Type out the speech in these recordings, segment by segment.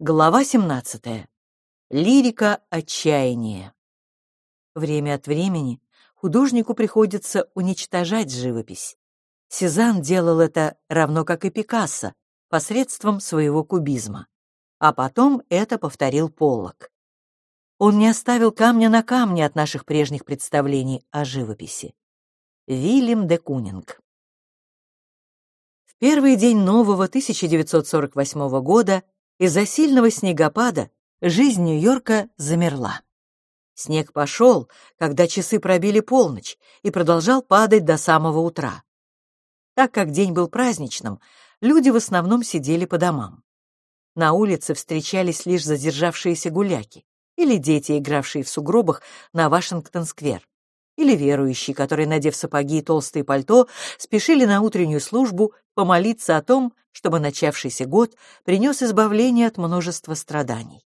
Глава 17. Лирика отчаяния. Время от времени художнику приходится уничтожать живопись. Сезанн делал это равно как и Пикассо, посредством своего кубизма. А потом это повторил Поллок. Он не оставил камня на камне от наших прежних представлений о живописи. Вильям де Кунинг. В первый день нового 1948 года из-за сильного снегопада жизнь Нью-Йорка замерла. Снег пошел, когда часы пробили полночь, и продолжал падать до самого утра. Так как день был праздничным, люди в основном сидели по домам. На улице встречались лишь задержавшиеся гуляки или дети, игравшие в сугробах на Вашингтон-сквер, или верующие, которые, надев сапоги и толстые пальто, спешили на утреннюю службу помолиться о том, чтобы начавшийся год принес избавление от множества страданий.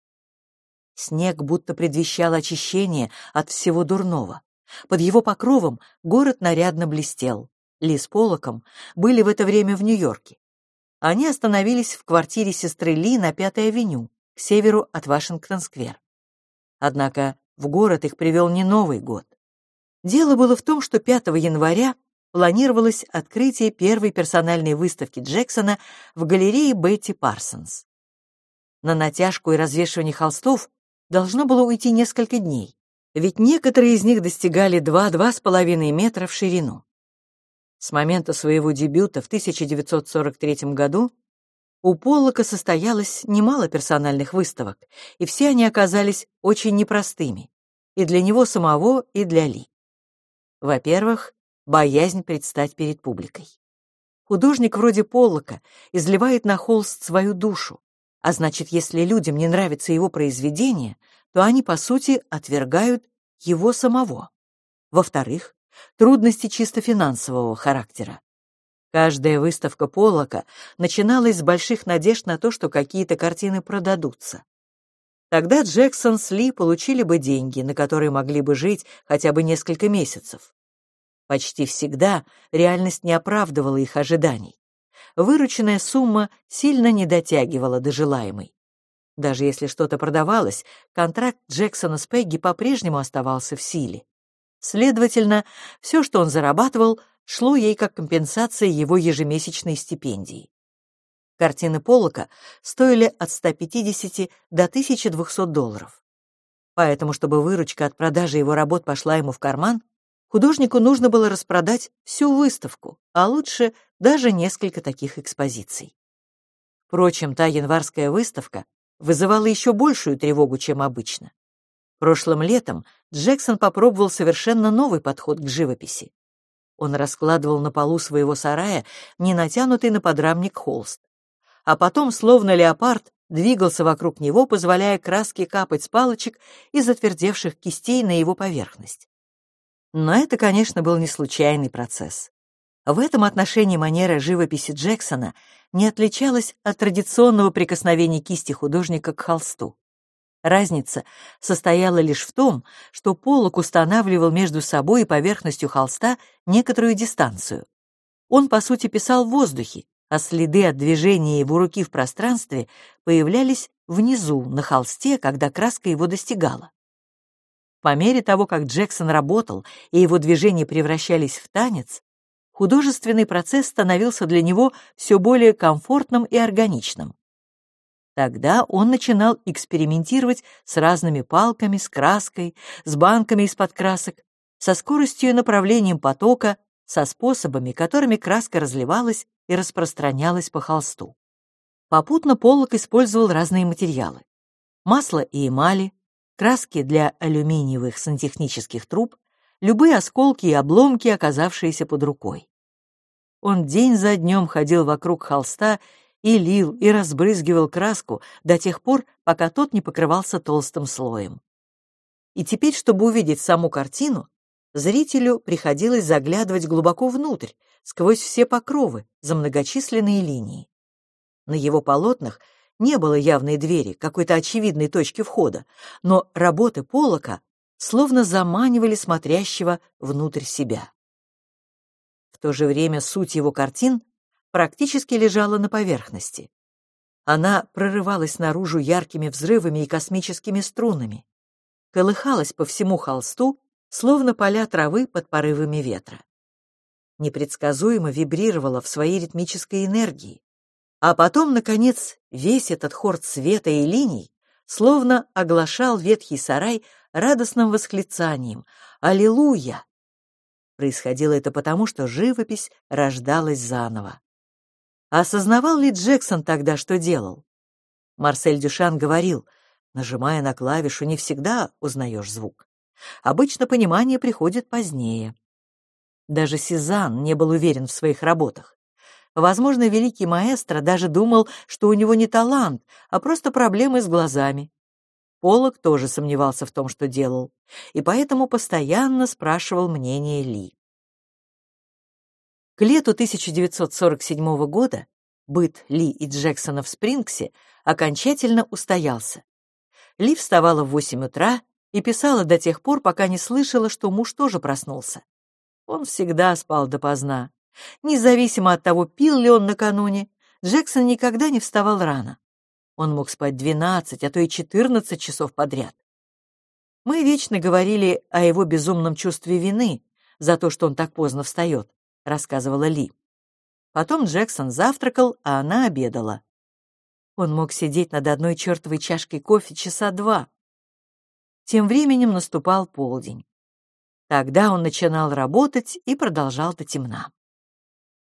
Снег будто предвещал очищение от всего дурного. Под его покровом город нарядно блестел. Ли с Полоком были в это время в Нью-Йорке. Они остановились в квартире сестры Ли на Пятой авеню, к северу от Вашингтон-сквер. Однако в город их привел не Новый год. Дело было в том, что 5 января планировалось открытие первой персональной выставки Джексона в галерее Бетти Парсонс. На натяжку и развешивание холстов должно было уйти несколько дней, ведь некоторые из них достигали 2-2,5 метра в ширину. С момента своего дебюта в 1943 году у Поллока состоялось немало персональных выставок, и все они оказались очень непростыми, и для него самого, и для Ли. Во-первых, боязнь предстать перед публикой. Художник вроде Поллока изливает на холст свою душу, а значит, если людям не нравится его произведение, то они, по сути, отвергают его самого. Во-вторых, трудности чисто финансового характера. Каждая выставка Поллока начиналась с больших надежд на то, что какие-то картины продадутся. Тогда Джексон с Ли получили бы деньги, на которые могли бы жить хотя бы несколько месяцев. Почти всегда реальность не оправдывала их ожиданий. Вырученная сумма сильно не дотягивала до желаемой. Даже если что-то продавалось, контракт Джексона с Пегги по-прежнему оставался в силе. Следовательно, все, что он зарабатывал, шло ей как компенсация его ежемесячной стипендии. Картины Поллока стоили от 150 до 1200 долларов. Поэтому, чтобы выручка от продажи его работ пошла ему в карман, художнику нужно было распродать всю выставку, а лучше даже несколько таких экспозиций. Впрочем, та январская выставка вызывала еще большую тревогу, чем обычно. Прошлым летом Джексон попробовал совершенно новый подход к живописи. Он раскладывал на полу своего сарая не натянутый на подрамник холст а потом, словно леопард, двигался вокруг него, позволяя краске капать с палочек и затвердевших кистей на его поверхность. Но это, конечно, был не случайный процесс. В этом отношении манера живописи Джексона не отличалась от традиционного прикосновения кисти художника к холсту. Разница состояла лишь в том, что Поллок устанавливал между собой и поверхностью холста некоторую дистанцию. Он, по сути, писал в воздухе, а следы от движения его руки в пространстве появлялись внизу, на холсте, когда краска его достигала. По мере того, как Джексон работал и его движения превращались в танец, художественный процесс становился для него все более комфортным и органичным. Тогда он начинал экспериментировать с разными палками, с краской, с банками из-под красок, со скоростью и направлением потока, со способами, которыми краска разливалась и распространялась по холсту. Попутно Поллок использовал разные материалы. Масло и эмали, краски для алюминиевых сантехнических труб, любые осколки и обломки, оказавшиеся под рукой. Он день за днем ходил вокруг холста и лил, и разбрызгивал краску до тех пор, пока тот не покрывался толстым слоем. И теперь, чтобы увидеть саму картину, зрителю приходилось заглядывать глубоко внутрь, сквозь все покровы, за многочисленные линии. На его полотнах не было явной двери, какой-то очевидной точки входа, но работы Полока словно заманивали смотрящего внутрь себя. В то же время суть его картин практически лежала на поверхности. Она прорывалась наружу яркими взрывами и космическими струнами, колыхалась по всему холсту, словно поля травы под порывами ветра. Непредсказуемо вибрировала в своей ритмической энергии, а потом, наконец, весь этот хор цвета и линий словно оглашал ветхий сарай радостным восклицанием «Аллилуйя!». Происходило это потому, что живопись рождалась заново. Осознавал ли Джексон тогда, что делал? Марсель Дюшан говорил, нажимая на клавишу, не всегда узнаешь звук. Обычно понимание приходит позднее. Даже Сезанн не был уверен в своих работах. Возможно, великий маэстро даже думал, что у него не талант, а просто проблемы с глазами. Полок тоже сомневался в том, что делал, и поэтому постоянно спрашивал мнение Ли. К лету 1947 года быт Ли и Джексона в Спрингсе окончательно устоялся. Ли вставала в 8 утра и писала до тех пор, пока не слышала, что муж тоже проснулся. Он всегда спал допоздна. Независимо от того, пил ли он накануне, Джексон никогда не вставал рано. Он мог спать 12, а то и 14 часов подряд. Мы вечно говорили о его безумном чувстве вины за то, что он так поздно встает, рассказывала Ли. Потом Джексон завтракал, а она обедала. Он мог сидеть над одной чертовой чашкой кофе часа два. Тем временем наступал полдень. Тогда он начинал работать и продолжал до темна.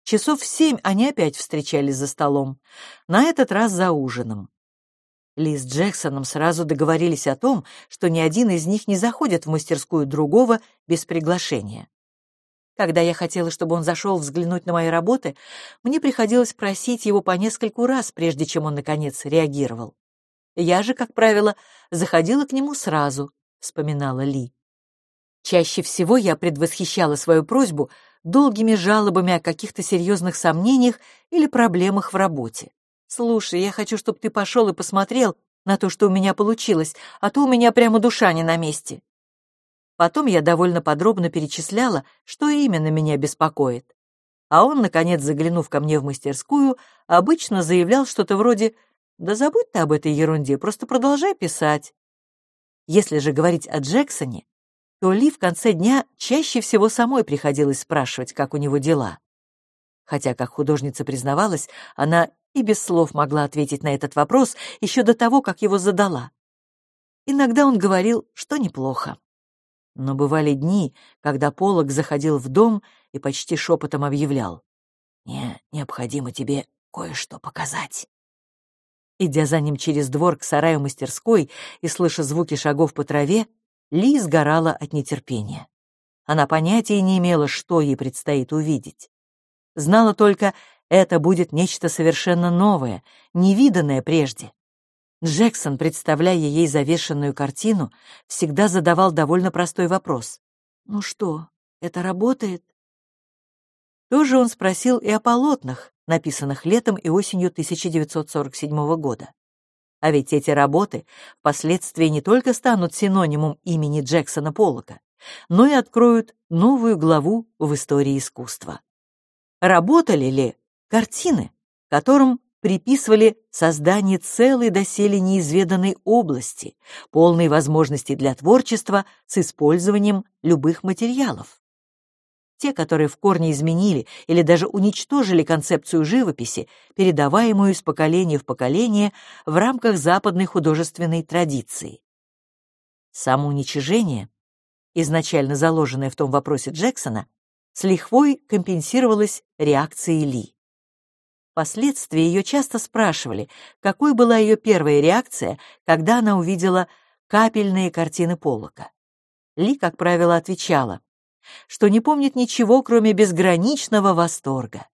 Часов в семь они опять встречались за столом, на этот раз за ужином. Ли с Джексоном сразу договорились о том, что ни один из них не заходит в мастерскую другого без приглашения. Когда я хотела, чтобы он зашел взглянуть на мои работы, мне приходилось просить его по нескольку раз, прежде чем он, наконец, реагировал. Я же, как правило, заходила к нему сразу, — вспоминала Ли. Чаще всего я предвосхищала свою просьбу долгими жалобами о каких-то серьезных сомнениях или проблемах в работе. «Слушай, я хочу, чтобы ты пошел и посмотрел на то, что у меня получилось, а то у меня прямо душа не на месте». Потом я довольно подробно перечисляла, что именно меня беспокоит. А он, наконец, заглянув ко мне в мастерскую, обычно заявлял что-то вроде «Да забудь ты об этой ерунде, просто продолжай писать». Если же говорить о Джексоне, то Ли в конце дня чаще всего самой приходилось спрашивать, как у него дела. Хотя, как художница признавалась, она и без слов могла ответить на этот вопрос еще до того, как его задала. Иногда он говорил, что неплохо. Но бывали дни, когда Полок заходил в дом и почти шепотом объявлял. «Мне необходимо тебе кое-что показать». Идя за ним через двор к сараю мастерской и слыша звуки шагов по траве, ли сгорала от нетерпения. Она понятия не имела, что ей предстоит увидеть. Знала только, это будет нечто совершенно новое, невиданное прежде. Джексон, представляя ей завешенную картину, всегда задавал довольно простой вопрос. «Ну что, это работает?» Тоже он спросил и о полотнах, написанных летом и осенью 1947 года. А ведь эти работы впоследствии не только станут синонимом имени Джексона Поллока, но и откроют новую главу в истории искусства. Работали ли картины, которым приписывали создание целой доселе неизведанной области, полной возможностей для творчества с использованием любых материалов? Те, которые в корне изменили или даже уничтожили концепцию живописи, передаваемую из поколения в поколение в рамках западной художественной традиции. Самоуничижение, изначально заложенное в том вопросе Джексона, с лихвой компенсировалось реакцией Ли. Впоследствии ее часто спрашивали, какой была ее первая реакция, когда она увидела капельные картины Поллока. Ли, как правило, отвечала что не помнит ничего, кроме безграничного восторга.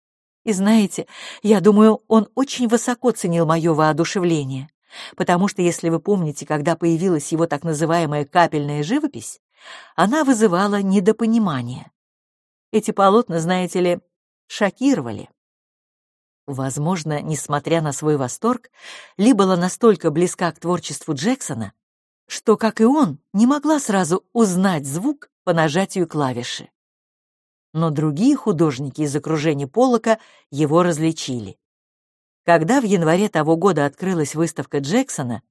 И знаете, я думаю, он очень высоко ценил мое воодушевление, потому что, если вы помните, когда появилась его так называемая капельная живопись, она вызывала недопонимание. Эти полотна, знаете ли, шокировали. Возможно, несмотря на свой восторг, Ли была настолько близка к творчеству Джексона, что, как и он, не могла сразу узнать звук, по нажатию клавиши. Но другие художники из окружения Полока его различили. Когда в январе того года открылась выставка Джексона,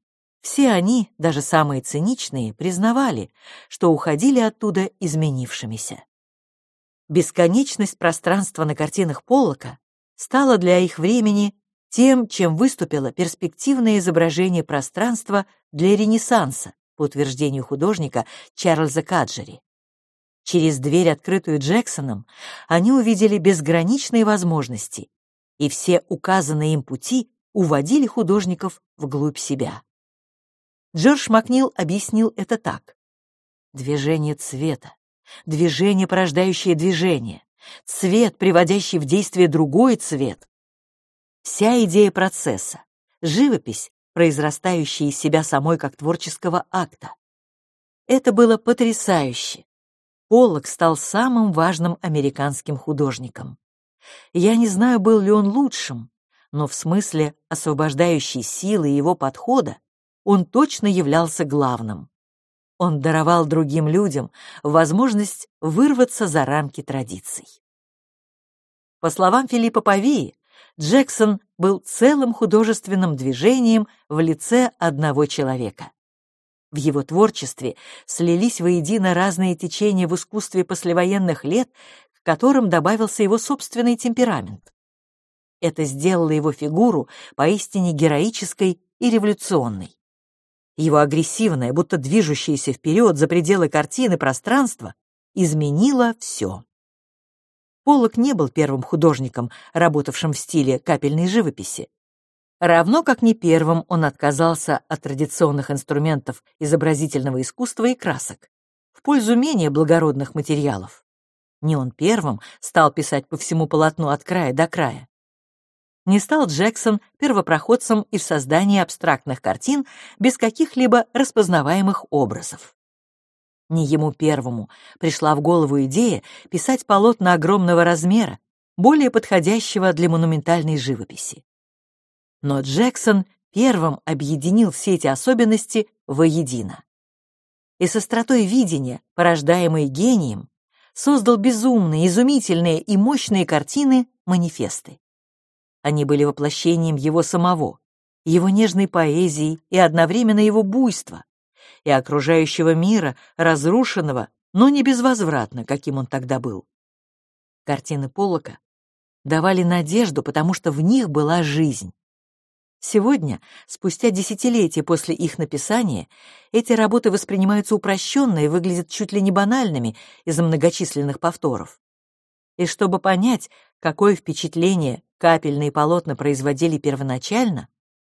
все они, даже самые циничные, признавали, что уходили оттуда изменившимися. Бесконечность пространства на картинах Поллока стала для их времени тем, чем выступило перспективное изображение пространства для Ренессанса, по утверждению художника Чарльза Каджери. Через дверь, открытую Джексоном, они увидели безграничные возможности, и все указанные им пути уводили художников вглубь себя. Джордж Макнил объяснил это так. Движение цвета, движение, порождающее движение, цвет, приводящий в действие другой цвет. Вся идея процесса, живопись, произрастающая из себя самой как творческого акта. Это было потрясающе. Поллок стал самым важным американским художником. Я не знаю, был ли он лучшим, но в смысле освобождающей силы его подхода он точно являлся главным. Он даровал другим людям возможность вырваться за рамки традиций. По словам Филиппа Павии, Джексон был целым художественным движением в лице одного человека. В его творчестве слились воедино разные течения в искусстве послевоенных лет, к которым добавился его собственный темперамент. Это сделало его фигуру поистине героической и революционной. Его агрессивное, будто движущееся вперед за пределы картины пространство изменило все. Поллок не был первым художником, работавшим в стиле капельной живописи. Равно как не первым он отказался от традиционных инструментов изобразительного искусства и красок в пользу менее благородных материалов. Не он первым стал писать по всему полотну от края до края. Не стал Джексон первопроходцем и в создании абстрактных картин без каких-либо распознаваемых образов. Не ему первому пришла в голову идея писать полотна огромного размера, более подходящего для монументальной живописи. Но Джексон первым объединил все эти особенности воедино. И с остротой видения, порождаемой гением, создал безумные, изумительные и мощные картины манифесты. Они были воплощением его самого, его нежной поэзии и одновременно его буйства, и окружающего мира, разрушенного, но не безвозвратно, каким он тогда был. Картины Поллока давали надежду, потому что в них была жизнь. Сегодня, спустя десятилетия после их написания, эти работы воспринимаются упрощенно и выглядят чуть ли не банальными из-за многочисленных повторов. И чтобы понять, какое впечатление капельные полотна производили первоначально,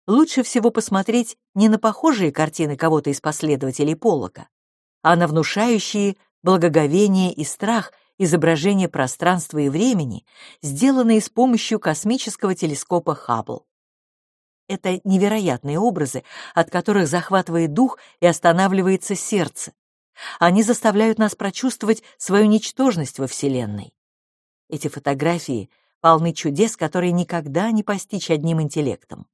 лучше всего посмотреть не на похожие картины кого-то из последователей Поллока, а на внушающие благоговение и страх изображения пространства и времени, сделанные с помощью космического телескопа Хаббл. Это невероятные образы, от которых захватывает дух и останавливается сердце. Они заставляют нас прочувствовать свою ничтожность во Вселенной. Эти фотографии полны чудес, которые никогда не постичь одним интеллектом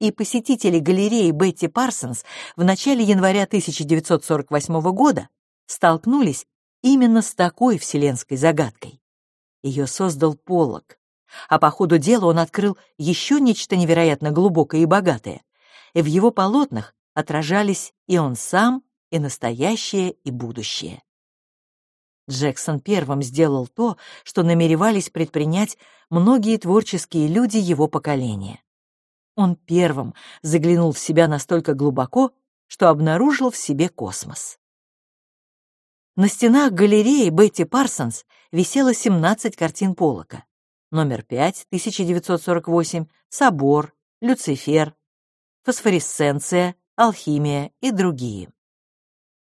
и посетители галереи Бетти Парсонс в начале января 1948 года столкнулись именно с такой вселенской загадкой. Ее создал Поллок, а по ходу дела он открыл еще нечто невероятно глубокое и богатое. И в его полотнах отражались и он сам, и настоящее, и будущее. Джексон первым сделал то, что намеревались предпринять многие творческие люди его поколения. Он первым заглянул в себя настолько глубоко, что обнаружил в себе космос. На стенах галереи Бетти Парсонс висело 17 картин Полока. Номер 5, 1948, Собор, Люцифер, Фосфоресценция, Алхимия и другие.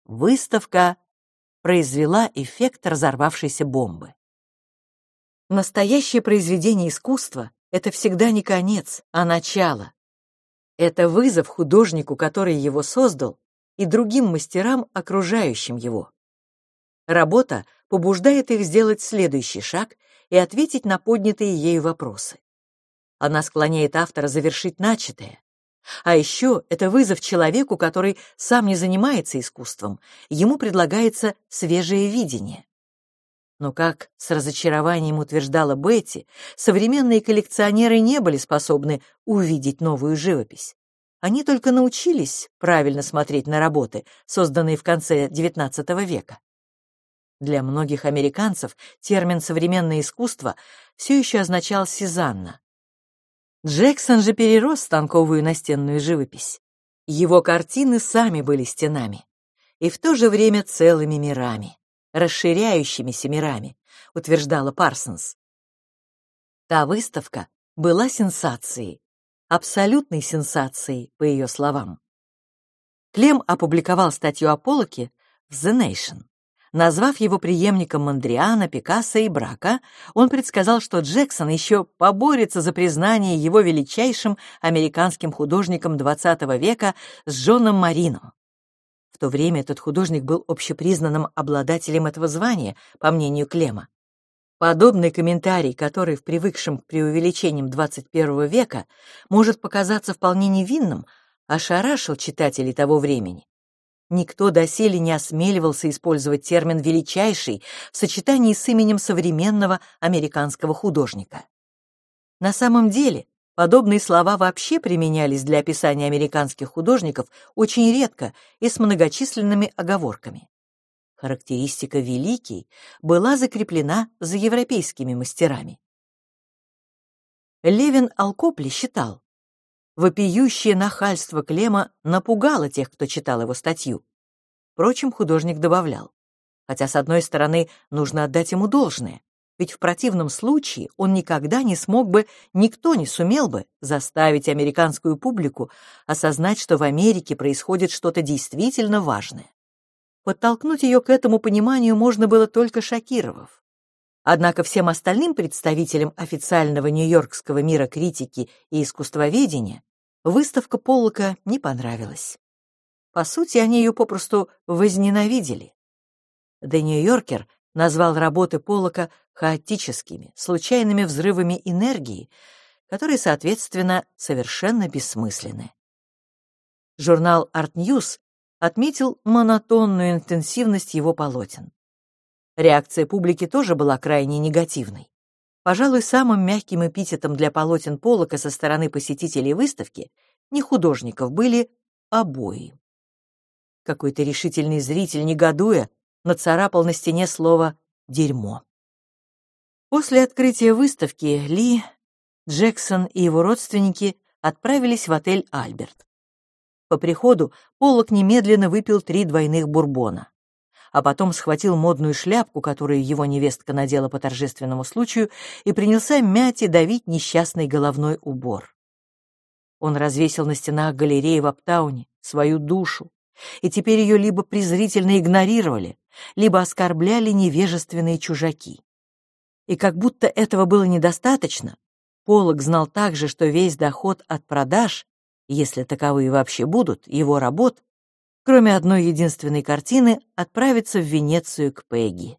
Выставка произвела эффект разорвавшейся бомбы. Настоящее произведение искусства это всегда не конец, а начало. Это вызов художнику, который его создал, и другим мастерам, окружающим его. Работа побуждает их сделать следующий шаг и ответить на поднятые ею вопросы. Она склоняет автора завершить начатое. А еще это вызов человеку, который сам не занимается искусством, ему предлагается свежее видение. Но, как с разочарованием утверждала Бетти, современные коллекционеры не были способны увидеть новую живопись. Они только научились правильно смотреть на работы, созданные в конце XIX века. Для многих американцев термин «современное искусство» все еще означал Сезанна. Джексон же перерос станковую настенную живопись. Его картины сами были стенами и в то же время целыми мирами расширяющимися мирами, утверждала Парсонс. Та выставка была сенсацией, абсолютной сенсацией, по ее словам. Клем опубликовал статью о Поллоке в The Nation. Назвав его преемником Мандриана, Пикассо и Брака, он предсказал, что Джексон еще поборется за признание его величайшим американским художником XX века с Джоном Марином. В то время этот художник был общепризнанным обладателем этого звания, по мнению Клема. Подобный комментарий, который в привыкшем к преувеличениям XXI века может показаться вполне невинным, ошарашил читателей того времени. Никто доселе не осмеливался использовать термин «величайший» в сочетании с именем современного американского художника. На самом деле, Подобные слова вообще применялись для описания американских художников очень редко и с многочисленными оговорками. Характеристика «великий» была закреплена за европейскими мастерами. Левин Алкопли считал, вопиющее нахальство Клема напугало тех, кто читал его статью. Впрочем, художник добавлял, хотя, с одной стороны, нужно отдать ему должное ведь в противном случае он никогда не смог бы, никто не сумел бы заставить американскую публику осознать, что в Америке происходит что-то действительно важное. Подтолкнуть ее к этому пониманию можно было только шокировав. Однако всем остальным представителям официального нью-йоркского мира критики и искусствоведения выставка Поллока не понравилась. По сути, они ее попросту возненавидели. The Yorker назвал работы Поллока хаотическими, случайными взрывами энергии, которые, соответственно, совершенно бессмысленны. Журнал Art News отметил монотонную интенсивность его полотен. Реакция публики тоже была крайне негативной. Пожалуй, самым мягким эпитетом для полотен Поллока со стороны посетителей выставки, не художников, были обои. Какой-то решительный зритель, негодуя, нацарапал на стене слово «дерьмо». После открытия выставки Ли, Джексон и его родственники отправились в отель «Альберт». По приходу Поллок немедленно выпил три двойных бурбона, а потом схватил модную шляпку, которую его невестка надела по торжественному случаю, и принялся мять и давить несчастный головной убор. Он развесил на стенах галереи в Аптауне свою душу, и теперь ее либо презрительно игнорировали, либо оскорбляли невежественные чужаки. И как будто этого было недостаточно, Полок знал также, что весь доход от продаж, если таковые вообще будут, его работ, кроме одной единственной картины, отправится в Венецию к Пегги.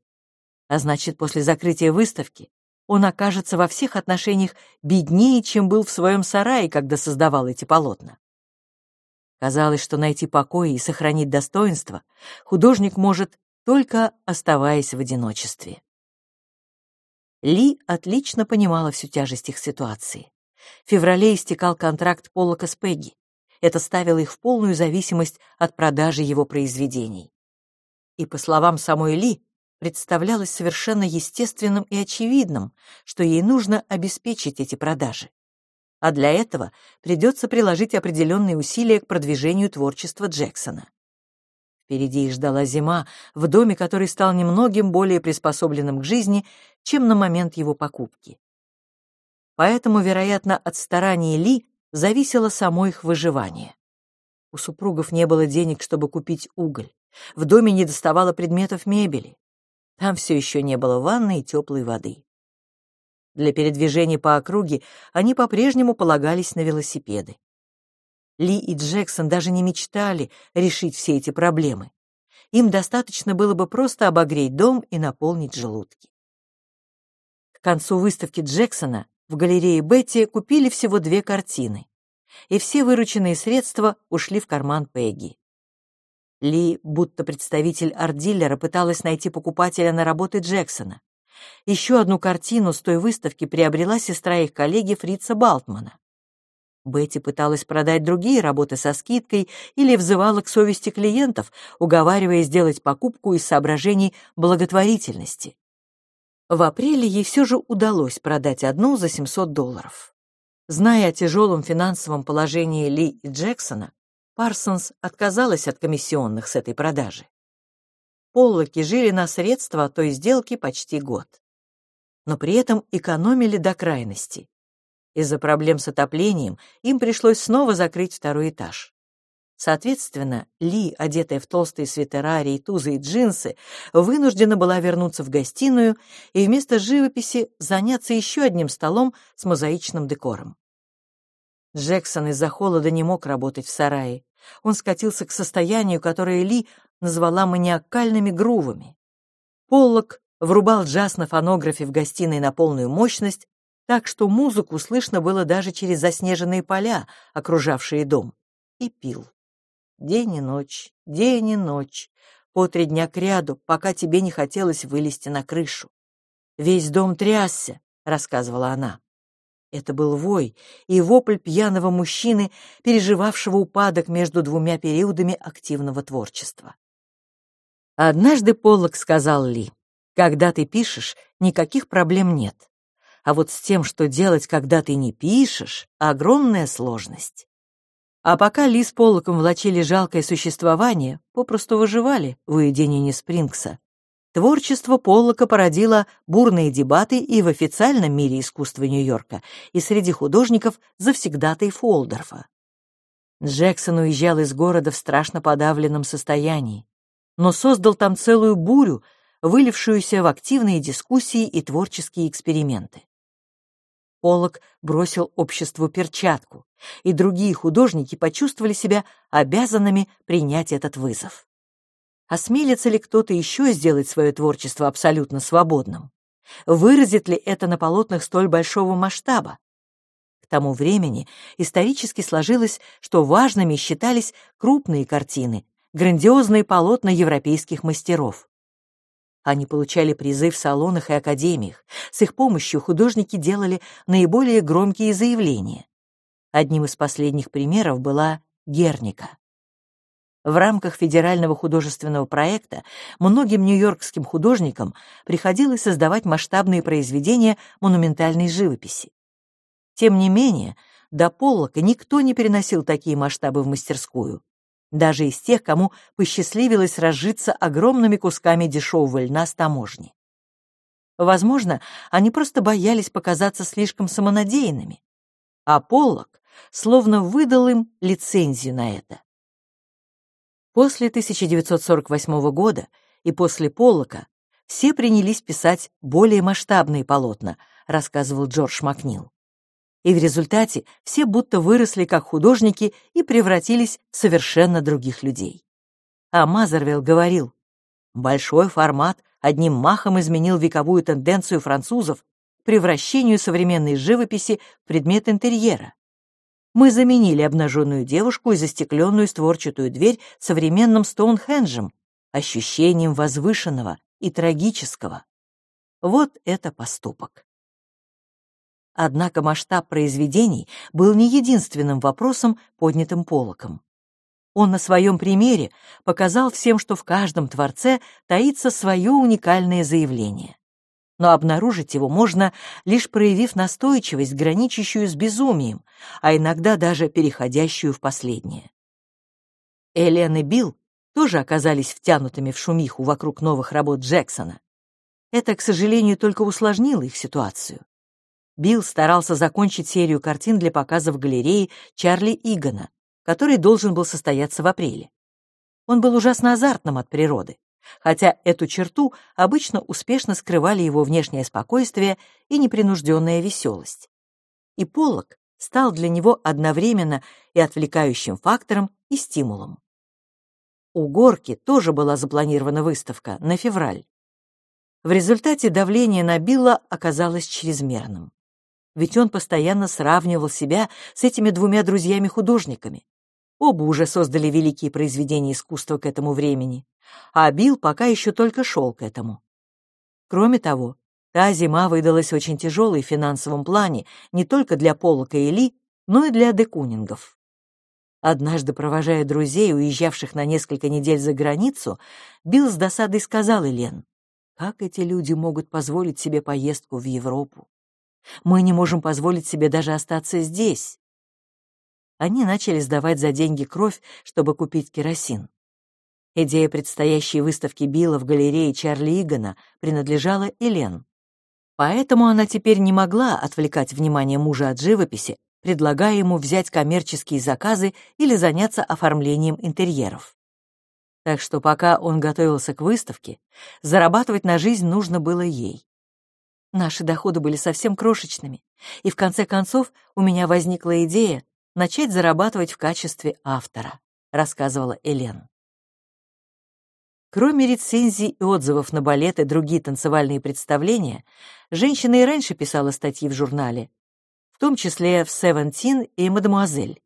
А значит, после закрытия выставки он окажется во всех отношениях беднее, чем был в своем сарае, когда создавал эти полотна. Казалось, что найти покой и сохранить достоинство художник может, только оставаясь в одиночестве. Ли отлично понимала всю тяжесть их ситуации. В феврале истекал контракт Поллока с Пегги. Это ставило их в полную зависимость от продажи его произведений. И, по словам самой Ли, представлялось совершенно естественным и очевидным, что ей нужно обеспечить эти продажи а для этого придется приложить определенные усилия к продвижению творчества Джексона. Впереди их ждала зима в доме, который стал немногим более приспособленным к жизни, чем на момент его покупки. Поэтому, вероятно, от стараний Ли зависело само их выживание. У супругов не было денег, чтобы купить уголь. В доме не доставало предметов мебели. Там все еще не было ванны и теплой воды. Для передвижения по округе они по-прежнему полагались на велосипеды. Ли и Джексон даже не мечтали решить все эти проблемы. Им достаточно было бы просто обогреть дом и наполнить желудки. К концу выставки Джексона в галерее Бетти купили всего две картины, и все вырученные средства ушли в карман Пегги. Ли, будто представитель арт-дилера, пыталась найти покупателя на работы Джексона. Еще одну картину с той выставки приобрела сестра их коллеги Фрица Балтмана. Бетти пыталась продать другие работы со скидкой или взывала к совести клиентов, уговаривая сделать покупку из соображений благотворительности. В апреле ей все же удалось продать одну за 700 долларов. Зная о тяжелом финансовом положении Ли и Джексона, Парсонс отказалась от комиссионных с этой продажи. Поллоки жили на средства от той сделки почти год. Но при этом экономили до крайности. Из-за проблем с отоплением им пришлось снова закрыть второй этаж. Соответственно, Ли, одетая в толстые свитера, рейтузы и джинсы, вынуждена была вернуться в гостиную и вместо живописи заняться еще одним столом с мозаичным декором. Джексон из-за холода не мог работать в сарае. Он скатился к состоянию, которое Ли назвала маниакальными грувами. Поллок врубал джаз на фонографе в гостиной на полную мощность, так что музыку слышно было даже через заснеженные поля, окружавшие дом, и пил. День и ночь, день и ночь, по три дня кряду, пока тебе не хотелось вылезти на крышу. Весь дом трясся, рассказывала она. Это был вой и вопль пьяного мужчины, переживавшего упадок между двумя периодами активного творчества. Однажды Поллок сказал Ли, «Когда ты пишешь, никаких проблем нет. А вот с тем, что делать, когда ты не пишешь, огромная сложность». А пока Ли с Поллоком влачили жалкое существование, попросту выживали в уединении Спрингса, Творчество Поллока породило бурные дебаты и в официальном мире искусства Нью-Йорка, и среди художников завсегдатой Фолдорфа. Джексон уезжал из города в страшно подавленном состоянии, но создал там целую бурю, вылившуюся в активные дискуссии и творческие эксперименты. Поллок бросил обществу перчатку, и другие художники почувствовали себя обязанными принять этот вызов. Осмелится ли кто-то еще сделать свое творчество абсолютно свободным? Выразит ли это на полотнах столь большого масштаба? К тому времени исторически сложилось, что важными считались крупные картины, грандиозные полотна европейских мастеров. Они получали призы в салонах и академиях. С их помощью художники делали наиболее громкие заявления. Одним из последних примеров была Герника. В рамках федерального художественного проекта многим нью-йоркским художникам приходилось создавать масштабные произведения монументальной живописи. Тем не менее, до Поллока никто не переносил такие масштабы в мастерскую. Даже из тех, кому посчастливилось разжиться огромными кусками дешевого льна с таможни. Возможно, они просто боялись показаться слишком самонадеянными, а Поллок словно выдал им лицензию на это. После 1948 года и после Поллока все принялись писать более масштабные полотна, рассказывал Джордж Макнил. И в результате все будто выросли как художники и превратились в совершенно других людей. А Мазервилл говорил, большой формат одним махом изменил вековую тенденцию французов к превращению современной живописи в предмет интерьера мы заменили обнаженную девушку и застекленную створчатую дверь современным Стоунхенджем, ощущением возвышенного и трагического. Вот это поступок. Однако масштаб произведений был не единственным вопросом, поднятым Полоком. Он на своем примере показал всем, что в каждом творце таится свое уникальное заявление но обнаружить его можно, лишь проявив настойчивость, граничащую с безумием, а иногда даже переходящую в последнее. Эллен и Билл тоже оказались втянутыми в шумиху вокруг новых работ Джексона. Это, к сожалению, только усложнило их ситуацию. Билл старался закончить серию картин для показа в галерее Чарли Игона, который должен был состояться в апреле. Он был ужасно азартным от природы хотя эту черту обычно успешно скрывали его внешнее спокойствие и непринужденная веселость. И Поллок стал для него одновременно и отвлекающим фактором, и стимулом. У Горки тоже была запланирована выставка на февраль. В результате давление на Билла оказалось чрезмерным. Ведь он постоянно сравнивал себя с этими двумя друзьями-художниками. Оба уже создали великие произведения искусства к этому времени, а Билл пока еще только шел к этому. Кроме того, та зима выдалась очень тяжелой в финансовом плане не только для Полока и Ли, но и для Декунингов. Однажды, провожая друзей, уезжавших на несколько недель за границу, Билл с досадой сказал Элен, «Как эти люди могут позволить себе поездку в Европу? Мы не можем позволить себе даже остаться здесь». Они начали сдавать за деньги кровь, чтобы купить керосин. Идея предстоящей выставки Билла в галерее Чарли Игана принадлежала Элен. Поэтому она теперь не могла отвлекать внимание мужа от живописи, предлагая ему взять коммерческие заказы или заняться оформлением интерьеров. Так что пока он готовился к выставке, зарабатывать на жизнь нужно было ей. Наши доходы были совсем крошечными, и в конце концов у меня возникла идея начать зарабатывать в качестве автора, рассказывала Элен. Кроме рецензий и отзывов на балет и другие танцевальные представления, женщина и раньше писала статьи в журнале, в том числе в «Севентин» и «Мадемуазель».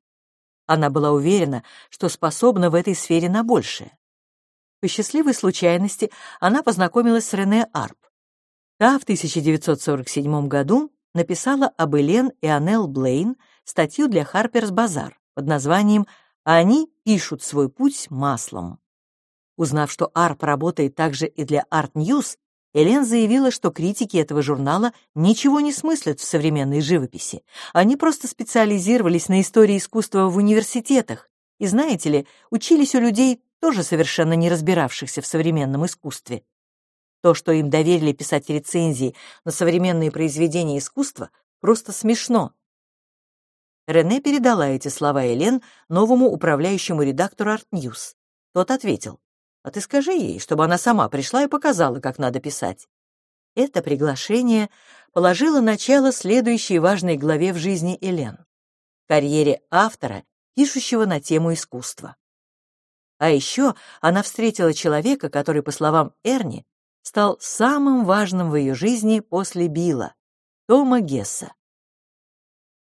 Она была уверена, что способна в этой сфере на большее. По счастливой случайности она познакомилась с Рене Арп. Та в 1947 году написала об Элен и Анел Блейн статью для Harper's Bazaar под названием «Они пишут свой путь маслом». Узнав, что Арп работает также и для Art News, Элен заявила, что критики этого журнала ничего не смыслят в современной живописи. Они просто специализировались на истории искусства в университетах и, знаете ли, учились у людей, тоже совершенно не разбиравшихся в современном искусстве. То, что им доверили писать рецензии на современные произведения искусства, просто смешно. Рене передала эти слова Элен новому управляющему редактору Art News. Тот ответил, а ты скажи ей, чтобы она сама пришла и показала, как надо писать. Это приглашение положило начало следующей важной главе в жизни Элен — карьере автора, пишущего на тему искусства. А еще она встретила человека, который, по словам Эрни, стал самым важным в ее жизни после Билла — Тома Гесса.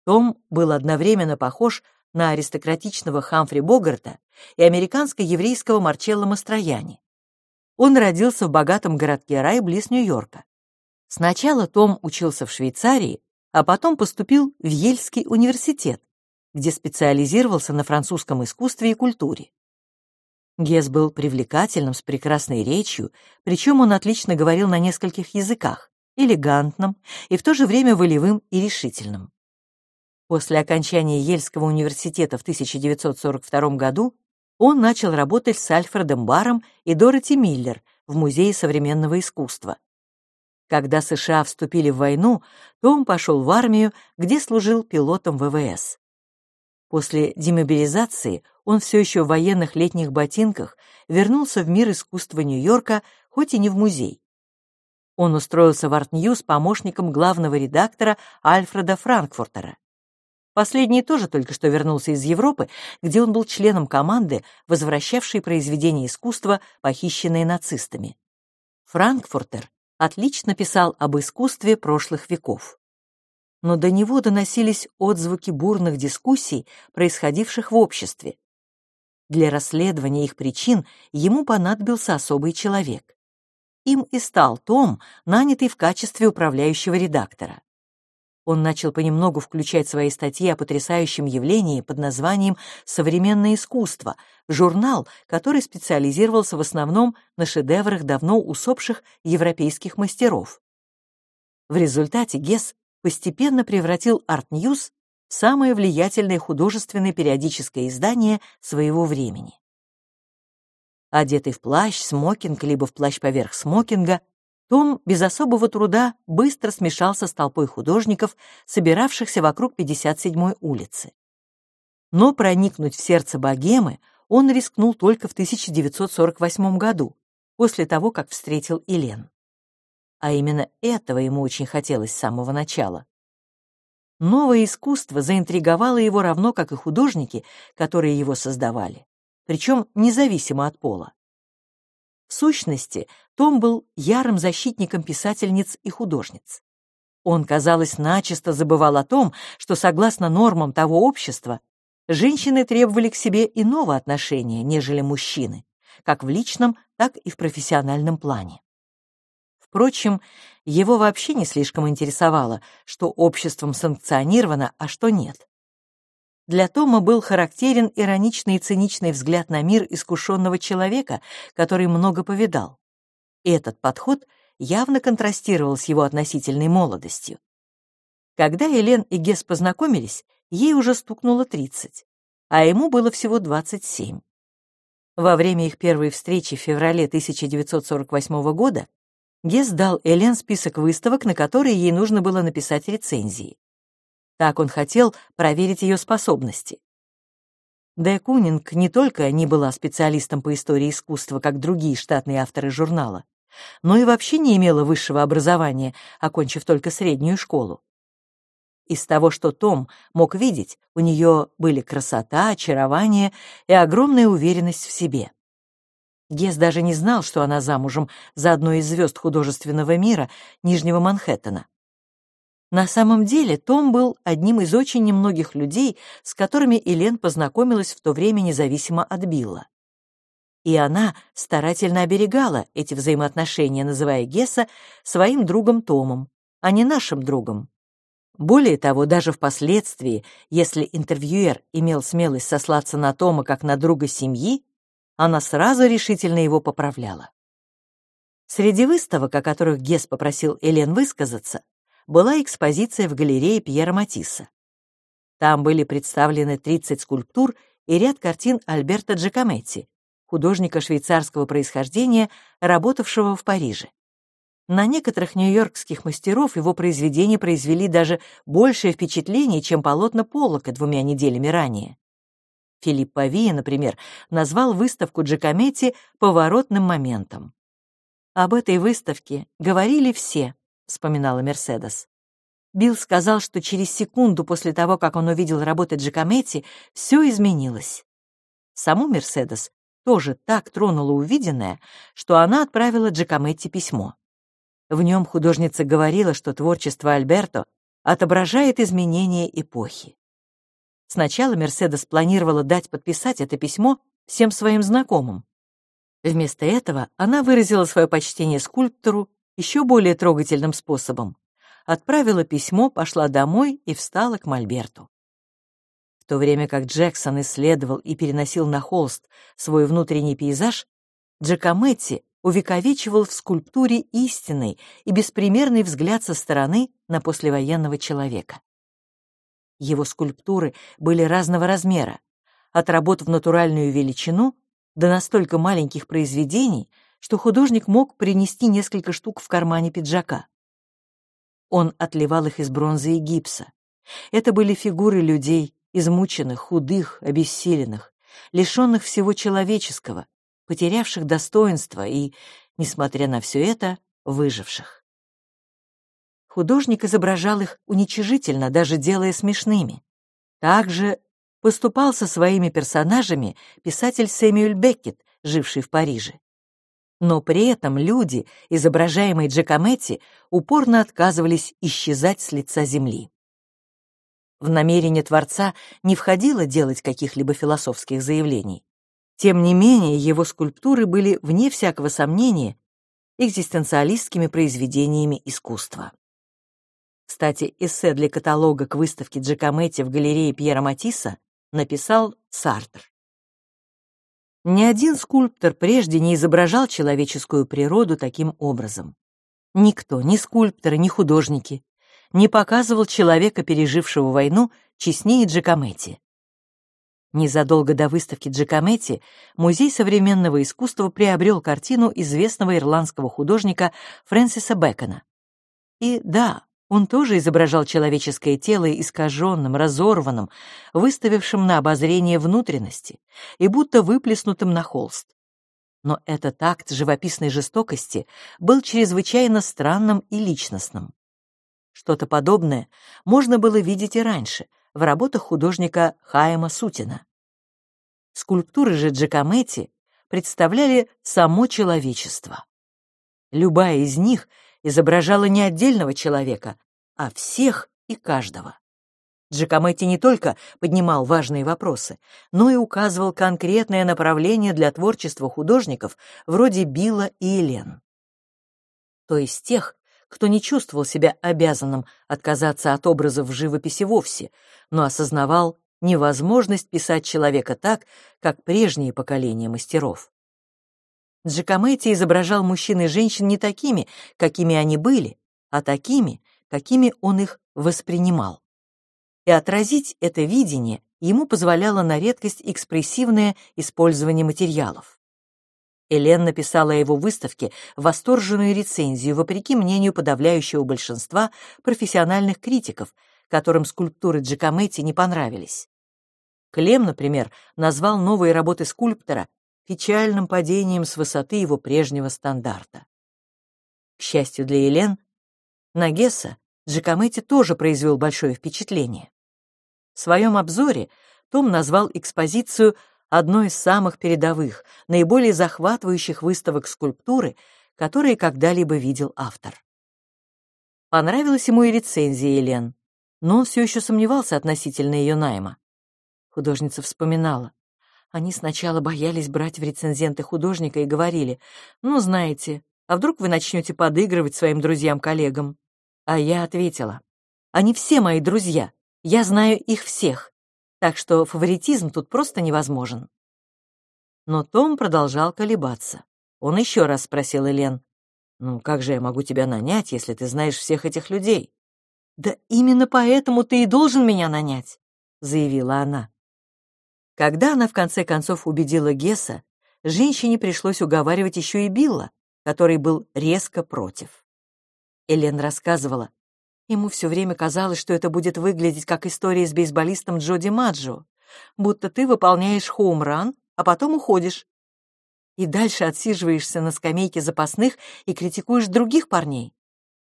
Том был одновременно похож на аристократичного Хамфри Богарта и американско-еврейского Марчелло Мастрояни. Он родился в богатом городке Рай близ Нью-Йорка. Сначала Том учился в Швейцарии, а потом поступил в Ельский университет, где специализировался на французском искусстве и культуре. Гес был привлекательным, с прекрасной речью, причем он отлично говорил на нескольких языках, элегантным и в то же время волевым и решительным. После окончания Ельского университета в 1942 году он начал работать с Альфредом Баром и Дороти Миллер в Музее современного искусства. Когда США вступили в войну, Том пошел в армию, где служил пилотом ВВС. После демобилизации он все еще в военных летних ботинках вернулся в мир искусства Нью-Йорка, хоть и не в музей. Он устроился в News помощником главного редактора Альфреда Франкфуртера. Последний тоже только что вернулся из Европы, где он был членом команды, возвращавшей произведения искусства, похищенные нацистами. Франкфуртер отлично писал об искусстве прошлых веков. Но до него доносились отзвуки бурных дискуссий, происходивших в обществе. Для расследования их причин ему понадобился особый человек. Им и стал Том, нанятый в качестве управляющего редактора он начал понемногу включать свои статьи о потрясающем явлении под названием «Современное искусство» журнал, который специализировался в основном на шедеврах давно усопших европейских мастеров. В результате Гесс постепенно превратил Art News в самое влиятельное художественное периодическое издание своего времени. Одетый в плащ, смокинг, либо в плащ поверх смокинга, том без особого труда быстро смешался с толпой художников, собиравшихся вокруг 57-й улицы. Но проникнуть в сердце богемы он рискнул только в 1948 году, после того, как встретил Елен. А именно этого ему очень хотелось с самого начала. Новое искусство заинтриговало его равно, как и художники, которые его создавали, причем независимо от пола. В сущности, Том был ярым защитником писательниц и художниц. Он, казалось, начисто забывал о том, что, согласно нормам того общества, женщины требовали к себе иного отношения, нежели мужчины, как в личном, так и в профессиональном плане. Впрочем, его вообще не слишком интересовало, что обществом санкционировано, а что нет. Для Тома был характерен ироничный и циничный взгляд на мир искушенного человека, который много повидал. И этот подход явно контрастировал с его относительной молодостью. Когда Елен и Гес познакомились, ей уже стукнуло 30, а ему было всего 27. Во время их первой встречи в феврале 1948 года Гес дал Элен список выставок, на которые ей нужно было написать рецензии. Так он хотел проверить ее способности. Дэ Кунинг не только не была специалистом по истории искусства, как другие штатные авторы журнала, но и вообще не имела высшего образования, окончив только среднюю школу. Из того, что Том мог видеть, у нее были красота, очарование и огромная уверенность в себе. Гес даже не знал, что она замужем за одной из звезд художественного мира Нижнего Манхэттена. На самом деле Том был одним из очень немногих людей, с которыми Элен познакомилась в то время независимо от Билла. И она старательно оберегала эти взаимоотношения, называя Гесса своим другом Томом, а не нашим другом. Более того, даже впоследствии, если интервьюер имел смелость сослаться на Тома как на друга семьи, она сразу решительно его поправляла. Среди выставок, о которых Гес попросил Элен высказаться, была экспозиция в галерее Пьера Матисса. Там были представлены 30 скульптур и ряд картин Альберто Джакометти, художника швейцарского происхождения, работавшего в Париже. На некоторых нью-йоркских мастеров его произведения произвели даже большее впечатление, чем полотна Поллока двумя неделями ранее. Филипп Павия, например, назвал выставку Джакометти поворотным моментом. «Об этой выставке говорили все», — вспоминала Мерседес. Билл сказал, что через секунду после того, как он увидел работы Джакометти, все изменилось. Саму Мерседес тоже так тронуло увиденное, что она отправила Джакометти письмо. В нем художница говорила, что творчество Альберто отображает изменения эпохи. Сначала Мерседес планировала дать подписать это письмо всем своим знакомым. Вместо этого она выразила свое почтение скульптору еще более трогательным способом. Отправила письмо, пошла домой и встала к Мольберту. В то время как Джексон исследовал и переносил на холст свой внутренний пейзаж, Джакометти увековечивал в скульптуре истинный и беспримерный взгляд со стороны на послевоенного человека. Его скульптуры были разного размера, от работ в натуральную величину до настолько маленьких произведений, что художник мог принести несколько штук в кармане пиджака. Он отливал их из бронзы и гипса. Это были фигуры людей, измученных, худых, обессиленных, лишенных всего человеческого, потерявших достоинство и, несмотря на все это, выживших. Художник изображал их уничижительно, даже делая смешными. Также поступал со своими персонажами писатель Сэмюэль Беккет, живший в Париже. Но при этом люди, изображаемые Джакометти, упорно отказывались исчезать с лица земли. В намерение Творца не входило делать каких-либо философских заявлений. Тем не менее, его скульптуры были, вне всякого сомнения, экзистенциалистскими произведениями искусства. Кстати, эссе для каталога к выставке Джакометти в галерее Пьера Матисса написал Сартр. Ни один скульптор прежде не изображал человеческую природу таким образом. Никто, ни скульпторы, ни художники, не показывал человека, пережившего войну, честнее Джакометти. Незадолго до выставки Джакометти Музей современного искусства приобрел картину известного ирландского художника Фрэнсиса Бэкона. И да, он тоже изображал человеческое тело искаженным, разорванным, выставившим на обозрение внутренности и будто выплеснутым на холст. Но этот акт живописной жестокости был чрезвычайно странным и личностным. Что-то подобное можно было видеть и раньше в работах художника Хайма Сутина. Скульптуры же Джакометти представляли само человечество. Любая из них изображала не отдельного человека, а всех и каждого. Джакометти не только поднимал важные вопросы, но и указывал конкретное направление для творчества художников вроде Билла и Элен. То есть тех, кто не чувствовал себя обязанным отказаться от образов в живописи вовсе, но осознавал невозможность писать человека так, как прежние поколения мастеров. Джакометти изображал мужчин и женщин не такими, какими они были, а такими, какими он их воспринимал. И отразить это видение ему позволяло на редкость экспрессивное использование материалов. Элен написала о его выставке восторженную рецензию, вопреки мнению подавляющего большинства профессиональных критиков, которым скульптуры Джакометти не понравились. Клем, например, назвал новые работы скульптора печальным падением с высоты его прежнего стандарта. К счастью для Елен, на Гесса Джакометти тоже произвел большое впечатление. В своем обзоре том назвал экспозицию одной из самых передовых, наиболее захватывающих выставок скульптуры, которые когда-либо видел автор. Понравилась ему и рецензия Елен, но он все еще сомневался относительно ее найма. Художница вспоминала. Они сначала боялись брать в рецензенты художника и говорили, «Ну, знаете, а вдруг вы начнете подыгрывать своим друзьям-коллегам?» А я ответила, «Они все мои друзья, я знаю их всех, так что фаворитизм тут просто невозможен». Но Том продолжал колебаться. Он еще раз спросил Элен, «Ну, как же я могу тебя нанять, если ты знаешь всех этих людей?» «Да именно поэтому ты и должен меня нанять», — заявила она. Когда она в конце концов убедила Гесса, женщине пришлось уговаривать еще и Билла, который был резко против. Элен рассказывала, ему все время казалось, что это будет выглядеть как история с бейсболистом Джоди Маджо, будто ты выполняешь хоум-ран, а потом уходишь. И дальше отсиживаешься на скамейке запасных и критикуешь других парней.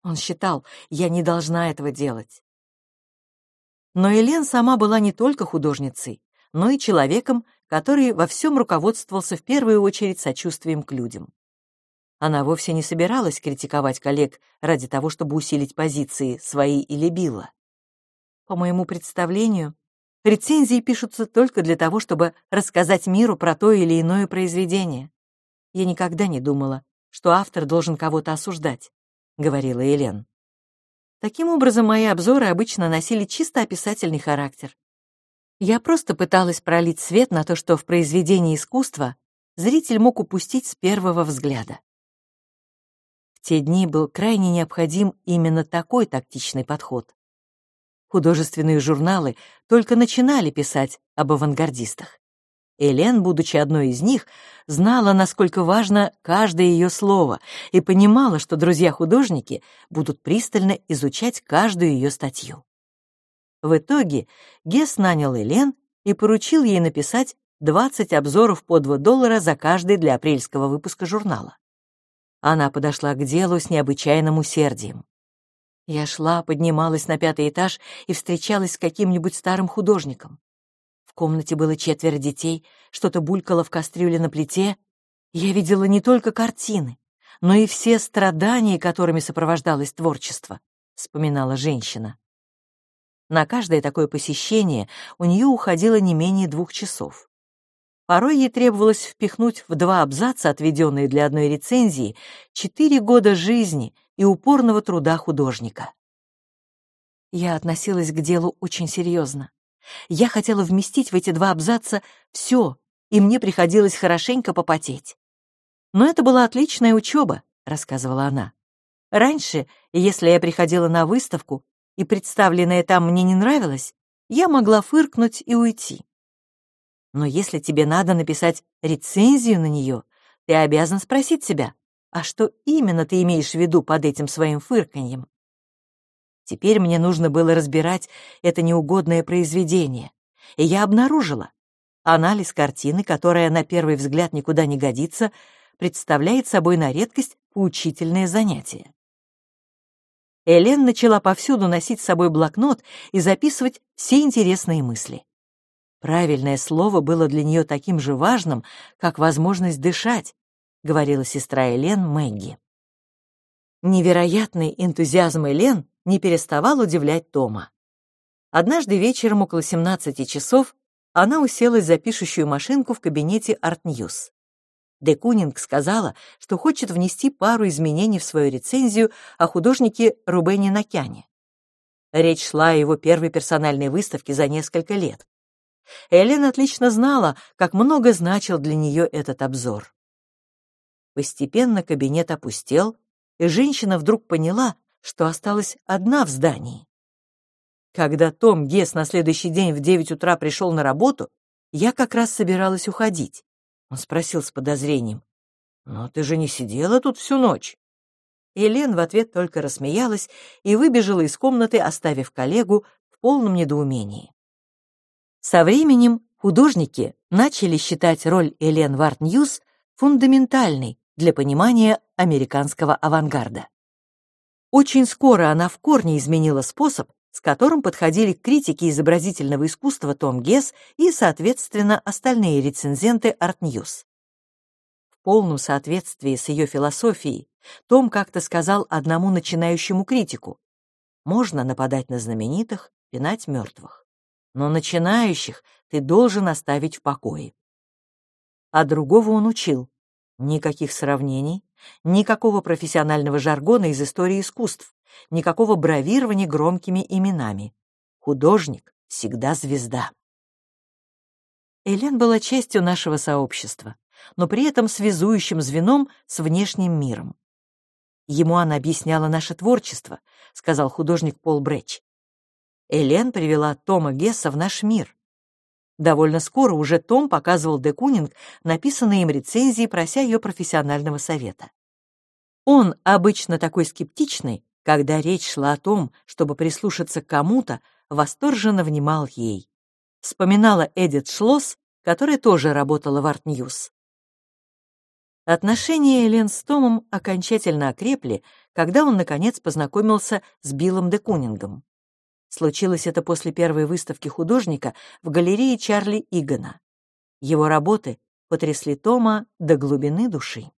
Он считал, я не должна этого делать. Но Элен сама была не только художницей, но и человеком, который во всем руководствовался в первую очередь сочувствием к людям. Она вовсе не собиралась критиковать коллег ради того, чтобы усилить позиции свои или Билла. По моему представлению, рецензии пишутся только для того, чтобы рассказать миру про то или иное произведение. Я никогда не думала, что автор должен кого-то осуждать, говорила Елен. Таким образом, мои обзоры обычно носили чисто описательный характер. Я просто пыталась пролить свет на то, что в произведении искусства зритель мог упустить с первого взгляда. Те дни был крайне необходим именно такой тактичный подход. Художественные журналы только начинали писать об авангардистах. Элен, будучи одной из них, знала, насколько важно каждое ее слово и понимала, что друзья-художники будут пристально изучать каждую ее статью. В итоге Гесс нанял Элен и поручил ей написать 20 обзоров по 2 доллара за каждый для апрельского выпуска журнала. Она подошла к делу с необычайным усердием. Я шла, поднималась на пятый этаж и встречалась с каким-нибудь старым художником. В комнате было четверо детей, что-то булькало в кастрюле на плите. Я видела не только картины, но и все страдания, которыми сопровождалось творчество, — вспоминала женщина. На каждое такое посещение у нее уходило не менее двух часов. Порой ей требовалось впихнуть в два абзаца, отведенные для одной рецензии, четыре года жизни и упорного труда художника. Я относилась к делу очень серьезно. Я хотела вместить в эти два абзаца все, и мне приходилось хорошенько попотеть. Но это была отличная учеба, рассказывала она. Раньше, если я приходила на выставку, и представленное там мне не нравилось, я могла фыркнуть и уйти. Но если тебе надо написать рецензию на нее, ты обязан спросить себя, а что именно ты имеешь в виду под этим своим фырканьем? Теперь мне нужно было разбирать это неугодное произведение, и я обнаружила, анализ картины, которая на первый взгляд никуда не годится, представляет собой на редкость поучительное занятие. Элен начала повсюду носить с собой блокнот и записывать все интересные мысли. Правильное слово было для нее таким же важным, как возможность дышать, говорила сестра Элен Мэгги. Невероятный энтузиазм Элен не переставал удивлять Тома. Однажды вечером около 17 часов она уселась за пишущую машинку в кабинете Art News. Де Кунинг сказала, что хочет внести пару изменений в свою рецензию о художнике Рубене Накяне. Речь шла о его первой персональной выставке за несколько лет. Эллен отлично знала, как много значил для нее этот обзор. Постепенно кабинет опустел, и женщина вдруг поняла, что осталась одна в здании. Когда Том Гесс на следующий день в девять утра пришел на работу, я как раз собиралась уходить. Он спросил с подозрением. «Но ты же не сидела тут всю ночь?» Элен в ответ только рассмеялась и выбежала из комнаты, оставив коллегу в полном недоумении. Со временем художники начали считать роль Элен в ARTnews фундаментальной для понимания американского авангарда. Очень скоро она в корне изменила способ, с которым подходили к критике изобразительного искусства Том Гесс и, соответственно, остальные рецензенты Art News. В полном соответствии с ее философией Том как-то сказал одному начинающему критику «Можно нападать на знаменитых, пинать мертвых, но начинающих ты должен оставить в покое». А другого он учил Никаких сравнений, никакого профессионального жаргона из истории искусств, никакого бравирования громкими именами. Художник всегда звезда. Элен была частью нашего сообщества, но при этом связующим звеном с внешним миром. Ему она объясняла наше творчество, сказал художник Пол Брэч. Элен привела Тома Гесса в наш мир. Довольно скоро уже Том показывал де Кунинг написанные им рецензии, прося ее профессионального совета. Он, обычно такой скептичный, когда речь шла о том, чтобы прислушаться к кому-то, восторженно внимал ей. Вспоминала Эдит Шлосс, которая тоже работала в Art News. Отношения Элен с Томом окончательно окрепли, когда он, наконец, познакомился с Биллом де Кунингом. Случилось это после первой выставки художника в галерее Чарли Игана. Его работы потрясли Тома до глубины души.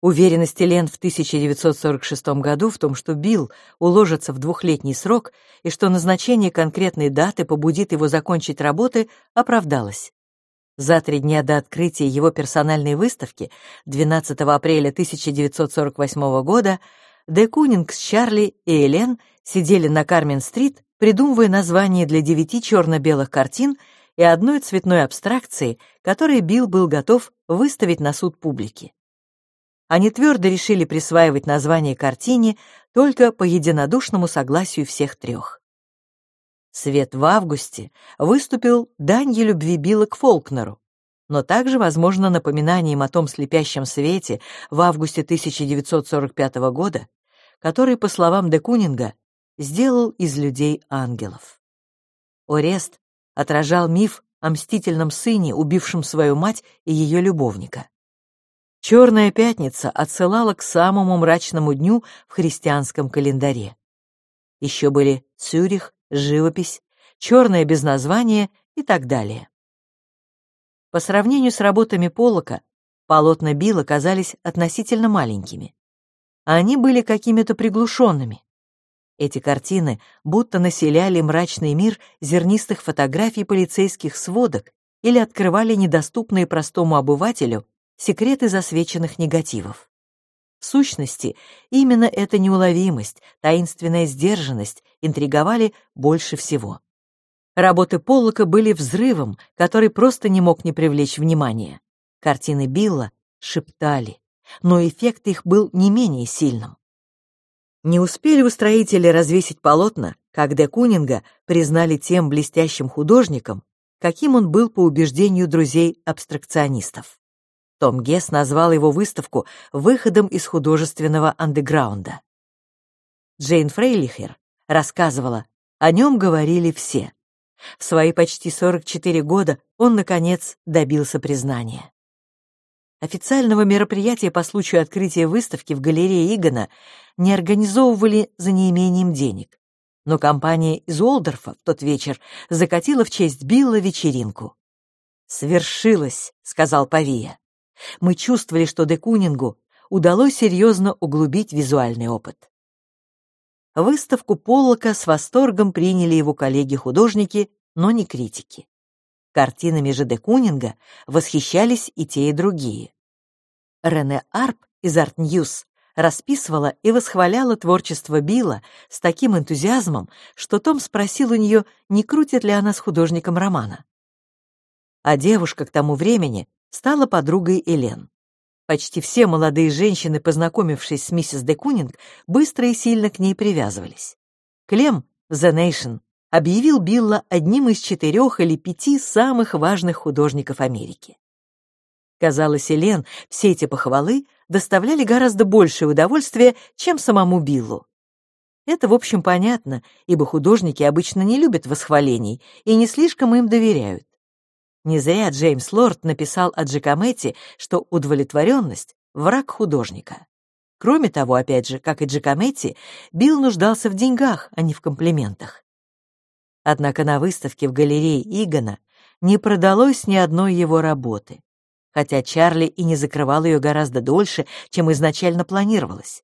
Уверенность Лен в 1946 году в том, что Билл уложится в двухлетний срок и что назначение конкретной даты побудит его закончить работы, оправдалась. За три дня до открытия его персональной выставки, 12 апреля 1948 года, Де Кунинг с Чарли и Элен сидели на Кармен-стрит, придумывая названия для девяти черно-белых картин и одной цветной абстракции, которой Билл был готов выставить на суд публики. Они твердо решили присваивать название картине только по единодушному согласию всех трех. «Свет в августе» выступил данью любви Билла к Фолкнеру, но также, возможно, напоминанием о том слепящем свете в августе 1945 года, который, по словам де Кунинга, сделал из людей ангелов. Орест отражал миф о мстительном сыне, убившем свою мать и ее любовника. Черная пятница отсылала к самому мрачному дню в христианском календаре. Еще были Цюрих, живопись, черное без названия и так далее. По сравнению с работами Поллока, полотна Билла казались относительно маленькими. Они были какими-то приглушенными. Эти картины будто населяли мрачный мир зернистых фотографий полицейских сводок или открывали недоступные простому обывателю секреты засвеченных негативов. В сущности, именно эта неуловимость, таинственная сдержанность интриговали больше всего. Работы Поллока были взрывом, который просто не мог не привлечь внимания. Картины Билла шептали, но эффект их был не менее сильным. Не успели устроители развесить полотна, как де Кунинга признали тем блестящим художником, каким он был по убеждению друзей-абстракционистов. Том Гесс назвал его выставку выходом из художественного андеграунда. Джейн Фрейлихер рассказывала, о нем говорили все. В свои почти 44 года он, наконец, добился признания. Официального мероприятия по случаю открытия выставки в галерее Игона не организовывали за неимением денег. Но компания из Олдорфа в тот вечер закатила в честь Билла вечеринку. «Свершилось», — сказал Павия. «Мы чувствовали, что Декунингу удалось серьезно углубить визуальный опыт». выставку Поллока с восторгом приняли его коллеги-художники, но не критики. Картинами же де Кунинга восхищались и те, и другие. Рене Арп из Art News расписывала и восхваляла творчество Билла с таким энтузиазмом, что Том спросил у нее, не крутит ли она с художником романа. А девушка к тому времени стала подругой Элен. Почти все молодые женщины, познакомившись с миссис де Кунинг, быстро и сильно к ней привязывались. Клем, The Nation, объявил Билла одним из четырех или пяти самых важных художников Америки. Казалось, Элен все эти похвалы доставляли гораздо большее удовольствие, чем самому Биллу. Это, в общем, понятно, ибо художники обычно не любят восхвалений и не слишком им доверяют. Не зря Джеймс Лорд написал о Джакометти, что удовлетворенность — враг художника. Кроме того, опять же, как и Джакометти, Билл нуждался в деньгах, а не в комплиментах. Однако на выставке в галерее Игона не продалось ни одной его работы хотя Чарли и не закрывал ее гораздо дольше, чем изначально планировалось.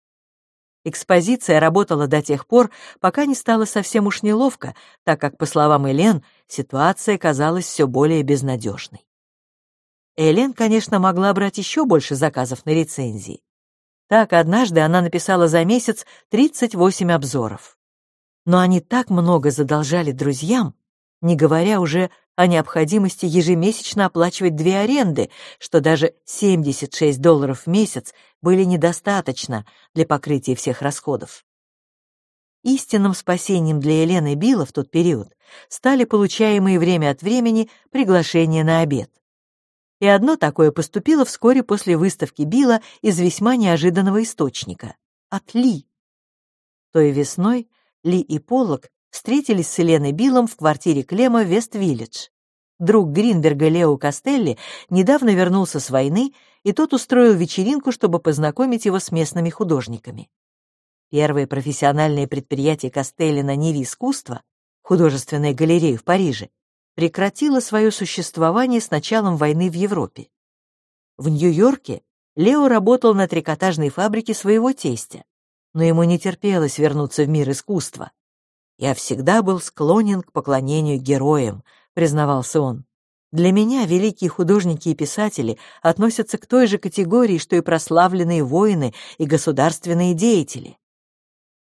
Экспозиция работала до тех пор, пока не стало совсем уж неловко, так как, по словам Элен, ситуация казалась все более безнадежной. Элен, конечно, могла брать еще больше заказов на рецензии. Так, однажды она написала за месяц 38 обзоров. Но они так много задолжали друзьям, не говоря уже о необходимости ежемесячно оплачивать две аренды, что даже 76 долларов в месяц были недостаточно для покрытия всех расходов. Истинным спасением для Елены Билла в тот период стали получаемые время от времени приглашения на обед. И одно такое поступило вскоре после выставки Билла из весьма неожиданного источника — от Ли. Той весной Ли и Поллок встретились с Еленой Биллом в квартире Клема в Вест-Виллидж. Друг Гринберга Лео Костелли недавно вернулся с войны, и тот устроил вечеринку, чтобы познакомить его с местными художниками. Первое профессиональное предприятие Костелли на Ниве искусства, художественная галерея в Париже, прекратило свое существование с началом войны в Европе. В Нью-Йорке Лео работал на трикотажной фабрике своего тестя, но ему не терпелось вернуться в мир искусства. «Я всегда был склонен к поклонению героям», — признавался он. «Для меня великие художники и писатели относятся к той же категории, что и прославленные воины и государственные деятели».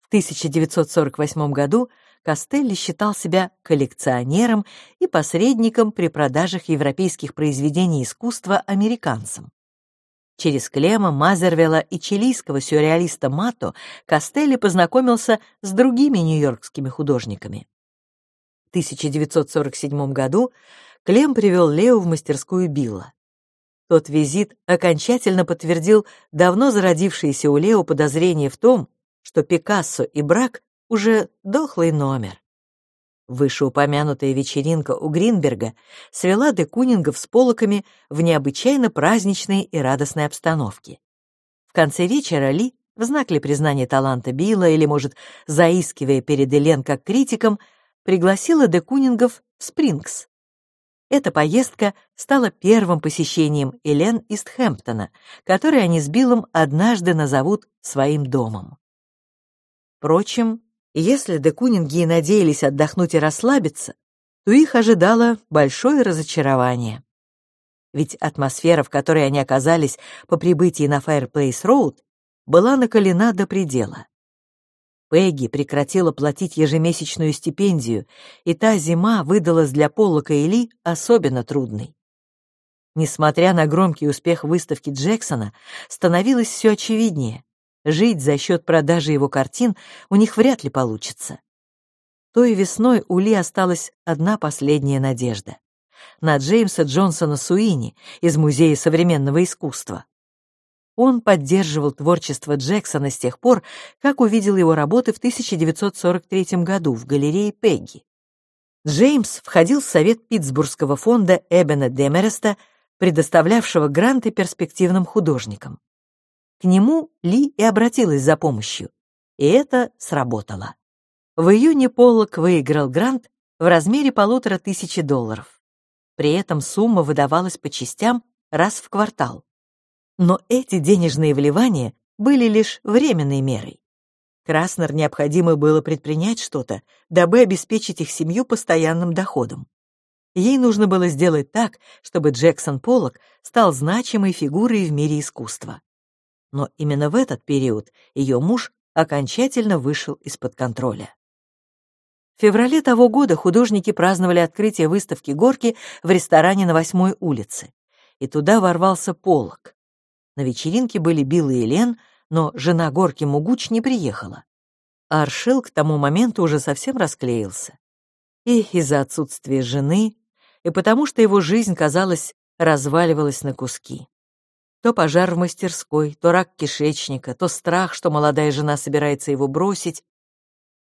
В 1948 году Костелли считал себя коллекционером и посредником при продажах европейских произведений искусства американцам. Через Клема, Мазервелла и чилийского сюрреалиста Мато Костелли познакомился с другими нью-йоркскими художниками. В 1947 году Клем привел Лео в мастерскую Билла. Тот визит окончательно подтвердил давно зародившееся у Лео подозрение в том, что Пикассо и брак уже дохлый номер. Вышеупомянутая вечеринка у Гринберга свела де Кунингов с полоками в необычайно праздничной и радостной обстановке. В конце вечера Ли, в знак ли признания таланта Билла или, может, заискивая перед Элен как критиком, пригласила де Кунингов в Спрингс. Эта поездка стала первым посещением Элен Истхэмптона, который они с Биллом однажды назовут своим домом. Впрочем, если декунинги и надеялись отдохнуть и расслабиться, то их ожидало большое разочарование. Ведь атмосфера, в которой они оказались по прибытии на Fireplace Road, была накалена до предела. Пегги прекратила платить ежемесячную стипендию, и та зима выдалась для Поллока и Ли особенно трудной. Несмотря на громкий успех выставки Джексона, становилось все очевиднее. Жить за счет продажи его картин у них вряд ли получится. Той весной у Ли осталась одна последняя надежда — на Джеймса Джонсона Суини из Музея современного искусства. Он поддерживал творчество Джексона с тех пор, как увидел его работы в 1943 году в галерее Пегги. Джеймс входил в совет Питтсбургского фонда Эбена Демереста, предоставлявшего гранты перспективным художникам. К нему Ли и обратилась за помощью, и это сработало. В июне Поллок выиграл грант в размере полутора тысячи долларов. При этом сумма выдавалась по частям раз в квартал. Но эти денежные вливания были лишь временной мерой. Краснер необходимо было предпринять что-то, дабы обеспечить их семью постоянным доходом. Ей нужно было сделать так, чтобы Джексон Поллок стал значимой фигурой в мире искусства. Но именно в этот период ее муж окончательно вышел из-под контроля. В феврале того года художники праздновали открытие выставки «Горки» в ресторане на Восьмой улице, и туда ворвался Поллок. На вечеринке были Билл и Элен, но жена Горки Мугуч не приехала. А Аршил к тому моменту уже совсем расклеился. И из-за отсутствия жены, и потому что его жизнь, казалось, разваливалась на куски. То пожар в мастерской, то рак кишечника, то страх, что молодая жена собирается его бросить.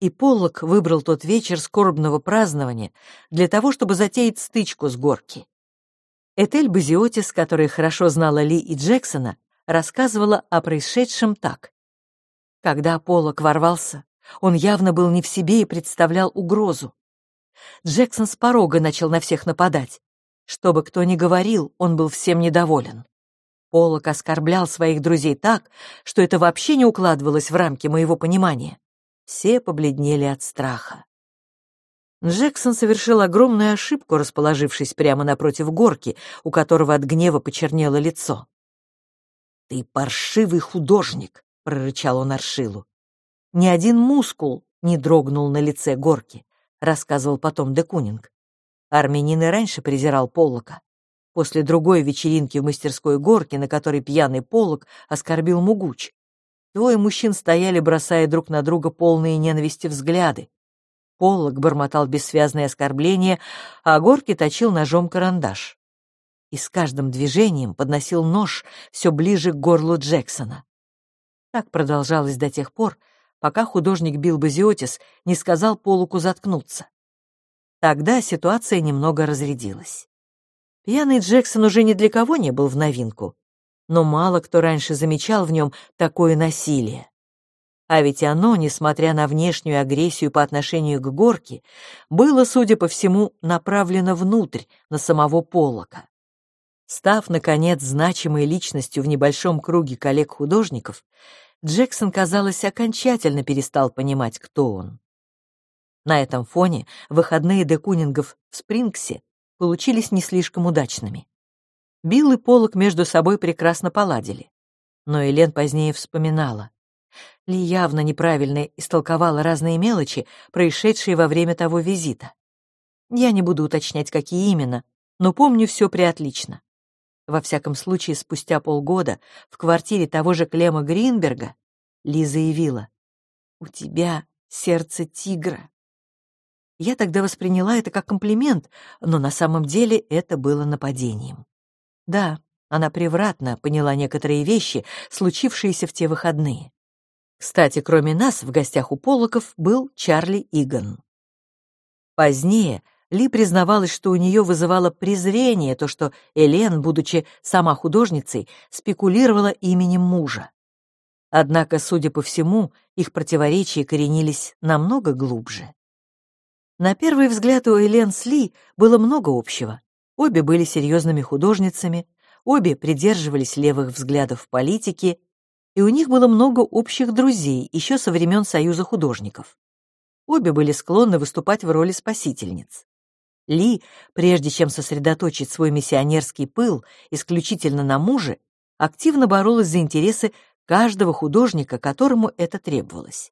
И Поллок выбрал тот вечер скорбного празднования для того, чтобы затеять стычку с горки. Этель Базиотис, которая хорошо знала Ли и Джексона, рассказывала о происшедшем так. Когда Поллок ворвался, он явно был не в себе и представлял угрозу. Джексон с порога начал на всех нападать. Что бы кто ни говорил, он был всем недоволен. Полок оскорблял своих друзей так, что это вообще не укладывалось в рамки моего понимания. Все побледнели от страха. Джексон совершил огромную ошибку, расположившись прямо напротив горки, у которого от гнева почернело лицо. «Ты паршивый художник!» — прорычал он Аршилу. Ни один мускул не дрогнул на лице горки рассказывал потом Декунинг. Армянин и раньше презирал Поллока. После другой вечеринки в мастерской горке, на которой пьяный Поллок оскорбил Мугуч, двое мужчин стояли, бросая друг на друга полные ненависти взгляды. Поллок бормотал бессвязные оскорбления, а Горки точил ножом карандаш. И с каждым движением подносил нож все ближе к горлу Джексона. Так продолжалось до тех пор, пока художник Билл Базиотис не сказал Полуку заткнуться. Тогда ситуация немного разрядилась. Пьяный Джексон уже ни для кого не был в новинку, но мало кто раньше замечал в нем такое насилие. А ведь оно, несмотря на внешнюю агрессию по отношению к Горке, было, судя по всему, направлено внутрь, на самого Поллока. Став, наконец, значимой личностью в небольшом круге коллег-художников, Джексон, казалось, окончательно перестал понимать, кто он. На этом фоне выходные Декунингов в Спрингсе получились не слишком удачными. Билл и Полок между собой прекрасно поладили. Но Элен позднее вспоминала. Ли явно неправильно истолковала разные мелочи, происшедшие во время того визита. Я не буду уточнять, какие именно, но помню все приотлично. Во всяком случае, спустя полгода в квартире того же Клема Гринберга Ли заявила, «У тебя сердце тигра». Я тогда восприняла это как комплимент, но на самом деле это было нападением. Да, она превратно поняла некоторые вещи, случившиеся в те выходные. Кстати, кроме нас в гостях у Полоков был Чарли Иган. Позднее ли признавалась, что у нее вызывало презрение то, что Элен, будучи сама художницей, спекулировала именем мужа. Однако, судя по всему, их противоречия коренились намного глубже. На первый взгляд у Элен с Ли было много общего. Обе были серьезными художницами, обе придерживались левых взглядов в политике, и у них было много общих друзей еще со времен Союза художников. Обе были склонны выступать в роли спасительниц. Ли, прежде чем сосредоточить свой миссионерский пыл исключительно на муже, активно боролась за интересы каждого художника, которому это требовалось.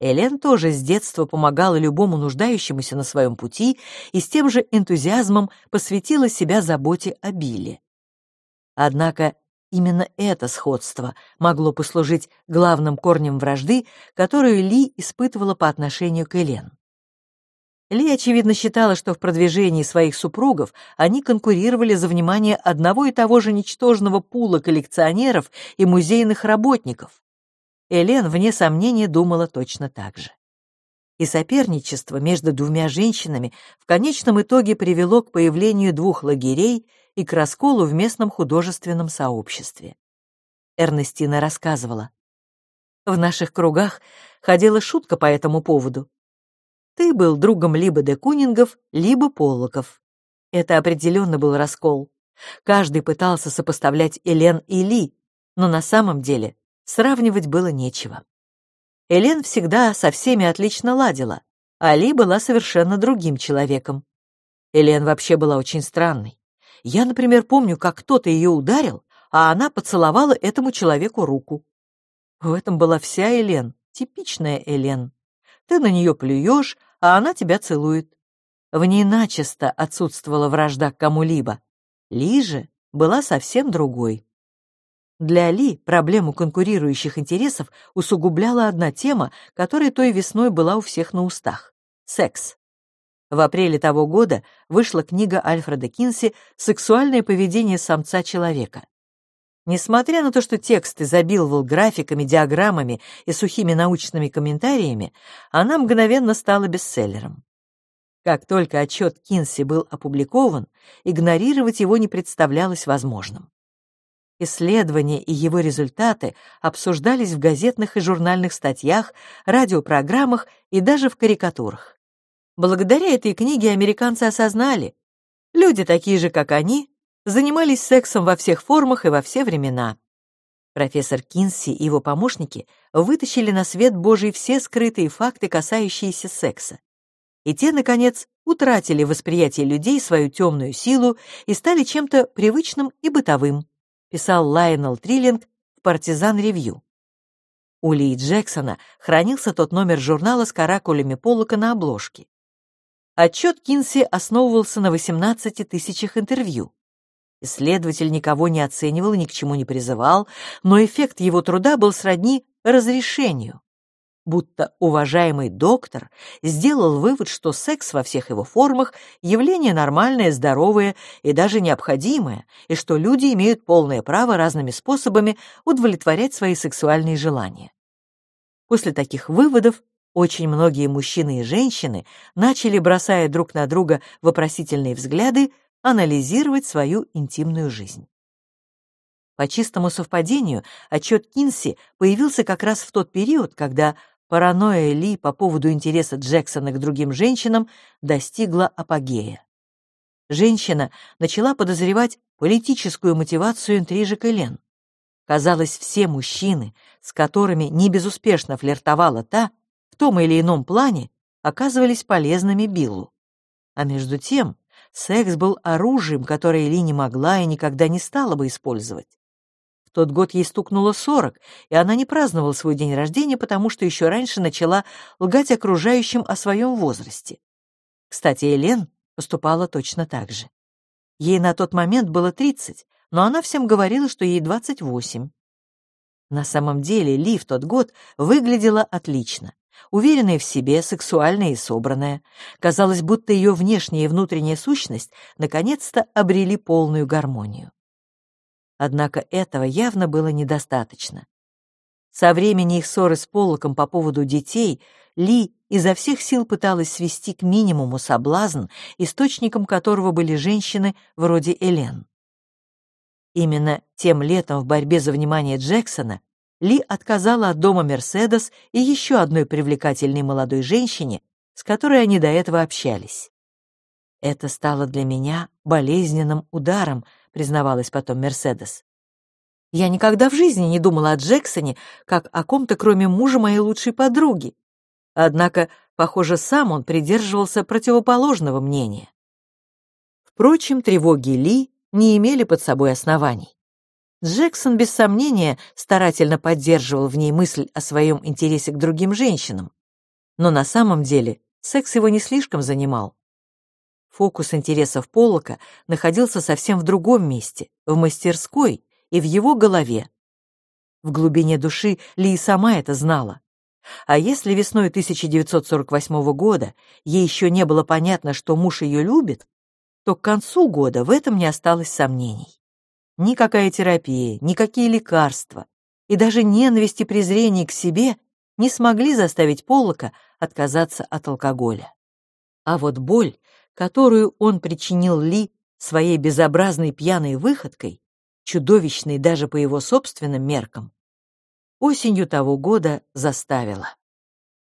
Элен тоже с детства помогала любому нуждающемуся на своем пути и с тем же энтузиазмом посвятила себя заботе о Билле. Однако именно это сходство могло послужить главным корнем вражды, которую Ли испытывала по отношению к Элен. Ли, очевидно, считала, что в продвижении своих супругов они конкурировали за внимание одного и того же ничтожного пула коллекционеров и музейных работников. Элен, вне сомнения, думала точно так же. И соперничество между двумя женщинами в конечном итоге привело к появлению двух лагерей и к расколу в местном художественном сообществе. Эрнестина рассказывала. В наших кругах ходила шутка по этому поводу. Ты был другом либо де Кунингов, либо Поллоков. Это определенно был раскол. Каждый пытался сопоставлять Элен и Ли, но на самом деле сравнивать было нечего. Элен всегда со всеми отлично ладила, а Ли была совершенно другим человеком. Элен вообще была очень странной. Я, например, помню, как кто-то ее ударил, а она поцеловала этому человеку руку. В этом была вся Элен, типичная Элен. Ты на нее плюешь, а она тебя целует. В ней начисто отсутствовала вражда к кому-либо. Ли же была совсем другой. Для Ли проблему конкурирующих интересов усугубляла одна тема, которая той весной была у всех на устах — секс. В апреле того года вышла книга Альфреда Кинси «Сексуальное поведение самца-человека». Несмотря на то, что текст изобиловал графиками, диаграммами и сухими научными комментариями, она мгновенно стала бестселлером. Как только отчет Кинси был опубликован, игнорировать его не представлялось возможным. Исследования и его результаты обсуждались в газетных и журнальных статьях, радиопрограммах и даже в карикатурах. Благодаря этой книге американцы осознали, люди такие же, как они, занимались сексом во всех формах и во все времена. Профессор Кинси и его помощники вытащили на свет Божий все скрытые факты, касающиеся секса. И те, наконец, утратили восприятие людей свою темную силу и стали чем-то привычным и бытовым, писал Лайонел Триллинг в «Партизан Ревью». У Ли Джексона хранился тот номер журнала с каракулями Полока на обложке. Отчет Кинси основывался на 18 тысячах интервью. Исследователь никого не оценивал и ни к чему не призывал, но эффект его труда был сродни разрешению. Будто уважаемый доктор сделал вывод, что секс во всех его формах – явление нормальное, здоровое и даже необходимое, и что люди имеют полное право разными способами удовлетворять свои сексуальные желания. После таких выводов очень многие мужчины и женщины начали, бросая друг на друга вопросительные взгляды, анализировать свою интимную жизнь. По чистому совпадению, отчет Кинси появился как раз в тот период, когда паранойя Ли по поводу интереса Джексона к другим женщинам достигла апогея. Женщина начала подозревать политическую мотивацию интрижек Элен. Казалось, все мужчины, с которыми не безуспешно флиртовала та, в том или ином плане оказывались полезными Биллу. А между тем, секс был оружием, которое Ли не могла и никогда не стала бы использовать. Тот год ей стукнуло сорок, и она не праздновала свой день рождения, потому что еще раньше начала лгать окружающим о своем возрасте. Кстати, Элен поступала точно так же. Ей на тот момент было 30, но она всем говорила, что ей 28. На самом деле Ли в тот год выглядела отлично уверенная в себе, сексуальная и собранная. Казалось, будто ее внешняя и внутренняя сущность наконец-то обрели полную гармонию. Однако этого явно было недостаточно. Со времени их ссоры с Поллоком по поводу детей Ли изо всех сил пыталась свести к минимуму соблазн, источником которого были женщины вроде Элен. Именно тем летом в борьбе за внимание Джексона ли отказала от дома «Мерседес» и еще одной привлекательной молодой женщине, с которой они до этого общались. «Это стало для меня болезненным ударом», — признавалась потом Мерседес. «Я никогда в жизни не думала о Джексоне, как о ком-то, кроме мужа моей лучшей подруги. Однако, похоже, сам он придерживался противоположного мнения». Впрочем, тревоги Ли не имели под собой оснований. Джексон, без сомнения, старательно поддерживал в ней мысль о своем интересе к другим женщинам. Но на самом деле секс его не слишком занимал. Фокус интересов Полока находился совсем в другом месте, в мастерской и в его голове. В глубине души Ли сама это знала. А если весной 1948 года ей еще не было понятно, что муж ее любит, то к концу года в этом не осталось сомнений. Никакая терапия, никакие лекарства и даже ненависть и презрение к себе не смогли заставить Поллока отказаться от алкоголя. А вот боль, которую он причинил Ли своей безобразной пьяной выходкой, чудовищной даже по его собственным меркам, осенью того года заставила.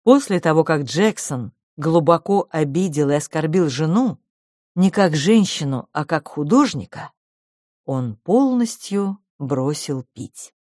После того, как Джексон глубоко обидел и оскорбил жену, не как женщину, а как художника, он полностью бросил пить.